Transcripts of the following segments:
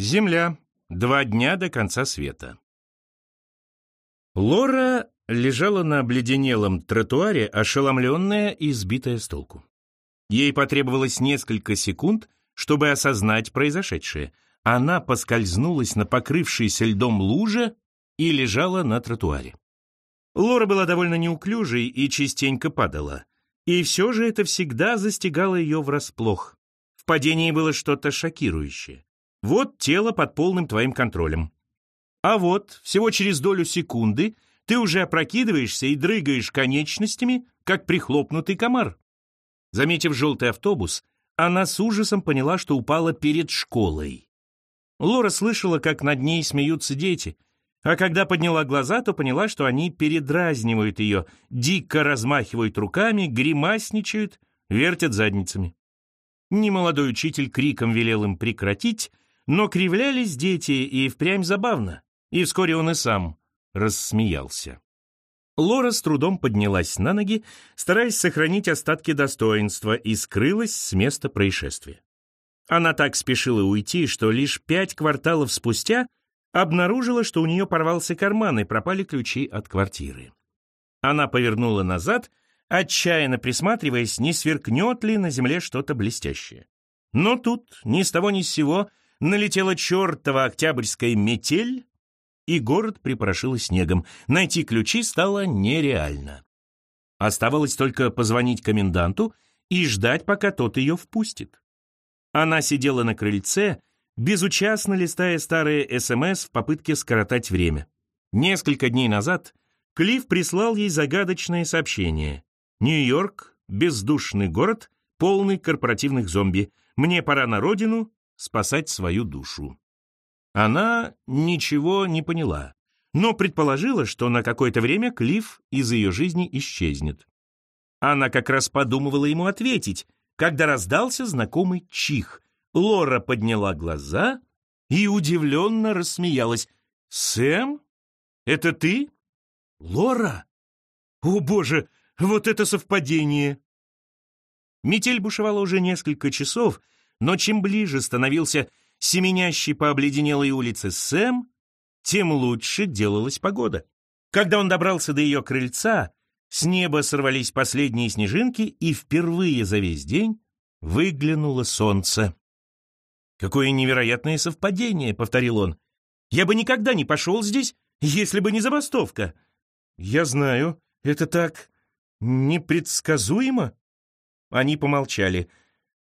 Земля. Два дня до конца света. Лора лежала на обледенелом тротуаре, ошеломленная и сбитая с толку. Ей потребовалось несколько секунд, чтобы осознать произошедшее. Она поскользнулась на покрывшейся льдом луже и лежала на тротуаре. Лора была довольно неуклюжей и частенько падала. И все же это всегда застигало ее врасплох. В падении было что-то шокирующее. Вот тело под полным твоим контролем. А вот, всего через долю секунды, ты уже опрокидываешься и дрыгаешь конечностями, как прихлопнутый комар. Заметив желтый автобус, она с ужасом поняла, что упала перед школой. Лора слышала, как над ней смеются дети, а когда подняла глаза, то поняла, что они передразнивают ее, дико размахивают руками, гримасничают, вертят задницами. Немолодой учитель криком велел им прекратить, но кривлялись дети и впрямь забавно, и вскоре он и сам рассмеялся. Лора с трудом поднялась на ноги, стараясь сохранить остатки достоинства, и скрылась с места происшествия. Она так спешила уйти, что лишь пять кварталов спустя обнаружила, что у нее порвался карман и пропали ключи от квартиры. Она повернула назад, отчаянно присматриваясь, не сверкнет ли на земле что-то блестящее. Но тут, ни с того ни с сего, налетела чертова октябрьская метель, и город припорошило снегом. Найти ключи стало нереально. Оставалось только позвонить коменданту и ждать, пока тот ее впустит. Она сидела на крыльце, безучастно листая старые СМС в попытке скоротать время. Несколько дней назад Клифф прислал ей загадочное сообщение. «Нью-Йорк, бездушный город, полный корпоративных зомби. Мне пора на родину, спасать свою душу. Она ничего не поняла, но предположила, что на какое-то время Клифф из ее жизни исчезнет. Она как раз подумывала ему ответить, когда раздался знакомый чих. Лора подняла глаза и удивленно рассмеялась. «Сэм? Это ты? Лора? О, боже, вот это совпадение!» Метель бушевала уже несколько часов, но чем ближе становился семенящий по обледенелой улице Сэм, тем лучше делалась погода. Когда он добрался до ее крыльца, с неба сорвались последние снежинки, и впервые за весь день выглянуло солнце. «Какое невероятное совпадение!» — повторил он. «Я бы никогда не пошел здесь, если бы не забастовка». «Я знаю, это так непредсказуемо». Они помолчали.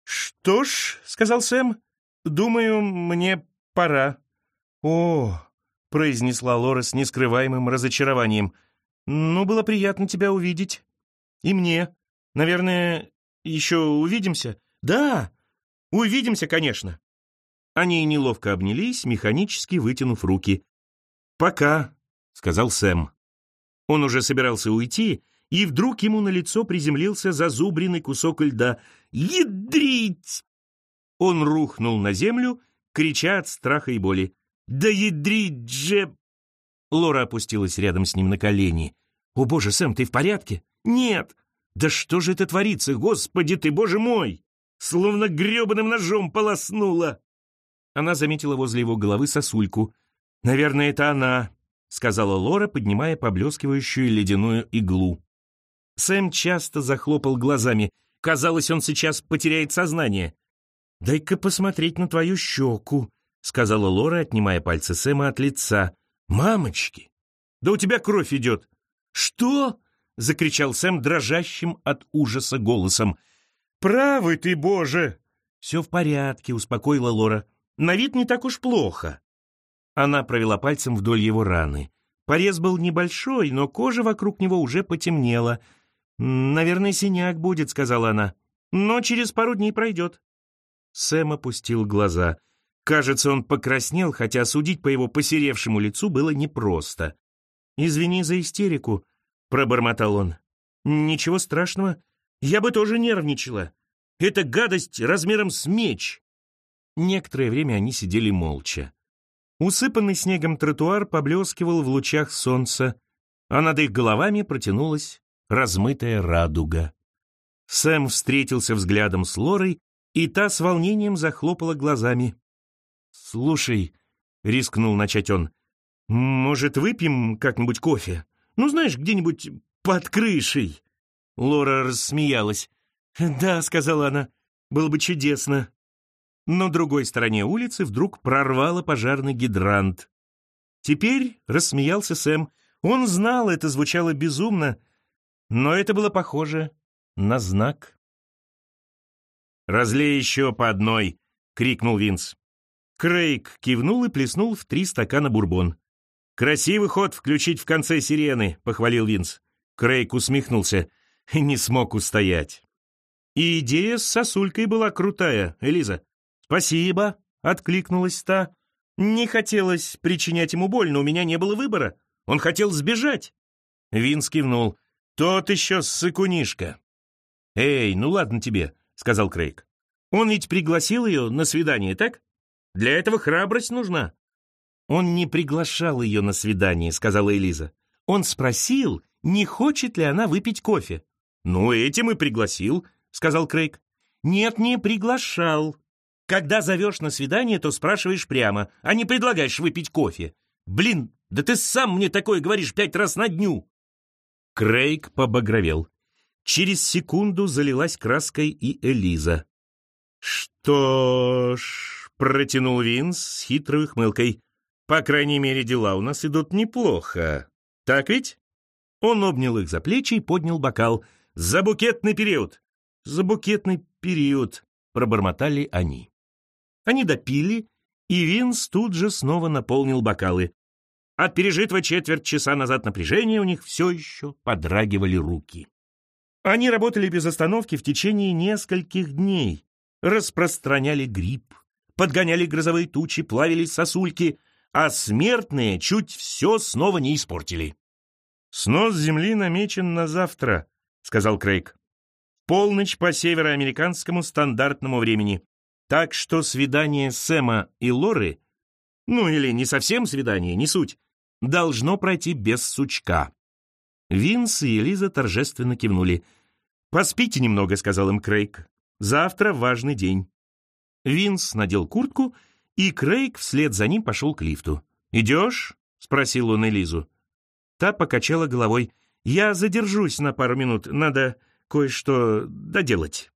«Что ж», — сказал Сэм, — «думаю, мне пора». «О», — произнесла Лора с нескрываемым разочарованием, — «ну, было приятно тебя увидеть. И мне. Наверное, еще увидимся?» «Да, увидимся, конечно». Они неловко обнялись, механически вытянув руки. «Пока», — сказал Сэм. Он уже собирался уйти, и вдруг ему на лицо приземлился зазубренный кусок льда. «Ядрить!» Он рухнул на землю, крича от страха и боли. «Да ядрить же!» Лора опустилась рядом с ним на колени. «О, боже, Сэм, ты в порядке?» «Нет!» «Да что же это творится, господи ты, боже мой!» Словно гребаным ножом полоснула. Она заметила возле его головы сосульку. «Наверное, это она», — сказала Лора, поднимая поблескивающую ледяную иглу. Сэм часто захлопал глазами. Казалось, он сейчас потеряет сознание. «Дай-ка посмотреть на твою щеку», — сказала Лора, отнимая пальцы Сэма от лица. «Мамочки! Да у тебя кровь идет!» «Что?» — закричал Сэм дрожащим от ужаса голосом. «Правый ты, Боже!» «Все в порядке», — успокоила Лора. «На вид не так уж плохо». Она провела пальцем вдоль его раны. Порез был небольшой, но кожа вокруг него уже потемнела — «Наверное, синяк будет», — сказала она. «Но через пару дней пройдет». Сэм опустил глаза. Кажется, он покраснел, хотя судить по его посеревшему лицу было непросто. «Извини за истерику», — пробормотал он. «Ничего страшного. Я бы тоже нервничала. Эта гадость размером с меч». Некоторое время они сидели молча. Усыпанный снегом тротуар поблескивал в лучах солнца, а над их головами протянулась размытая радуга. Сэм встретился взглядом с Лорой, и та с волнением захлопала глазами. «Слушай», — рискнул начать он, — «может, выпьем как-нибудь кофе? Ну, знаешь, где-нибудь под крышей?» Лора рассмеялась. «Да», — сказала она, — «было бы чудесно». На другой стороне улицы вдруг прорвало пожарный гидрант. Теперь рассмеялся Сэм. Он знал, это звучало безумно, но это было похоже на знак. «Разлей еще по одной!» — крикнул Винс. Крейг кивнул и плеснул в три стакана бурбон. «Красивый ход включить в конце сирены», — похвалил Винс. Крейг усмехнулся не смог устоять. И идея с сосулькой была крутая, Элиза. «Спасибо», — откликнулась та. «Не хотелось причинять ему боль, но у меня не было выбора. Он хотел сбежать». Винс кивнул. «Тот еще сыкунишка». «Эй, ну ладно тебе», — сказал Крейг. «Он ведь пригласил ее на свидание, так? Для этого храбрость нужна». «Он не приглашал ее на свидание», — сказала Элиза. «Он спросил, не хочет ли она выпить кофе». «Ну, этим и пригласил», — сказал Крейг. «Нет, не приглашал. Когда зовешь на свидание, то спрашиваешь прямо, а не предлагаешь выпить кофе. Блин, да ты сам мне такое говоришь пять раз на дню». Крейг побагровел. Через секунду залилась краской и Элиза. «Что ж», — протянул Винс с хитрой ухмылкой, «по крайней мере, дела у нас идут неплохо. Так ведь?» Он обнял их за плечи и поднял бокал. «За букетный период!» «За букетный период», — пробормотали они. Они допили, и Винс тут же снова наполнил бокалы. От пережитого четверть часа назад напряжения у них все еще подрагивали руки. Они работали без остановки в течение нескольких дней, распространяли грипп, подгоняли грозовые тучи, плавили сосульки, а смертные чуть все снова не испортили. «Снос земли намечен на завтра», — сказал Крейг. «Полночь по североамериканскому стандартному времени. Так что свидание Сэма и Лоры, ну или не совсем свидание, не суть, должно пройти без сучка. Винс и Элиза торжественно кивнули. «Поспите немного», — сказал им Крейг. «Завтра важный день». Винс надел куртку, и Крейг вслед за ним пошел к лифту. «Идешь?» — спросил он Элизу. Та покачала головой. «Я задержусь на пару минут, надо кое-что доделать».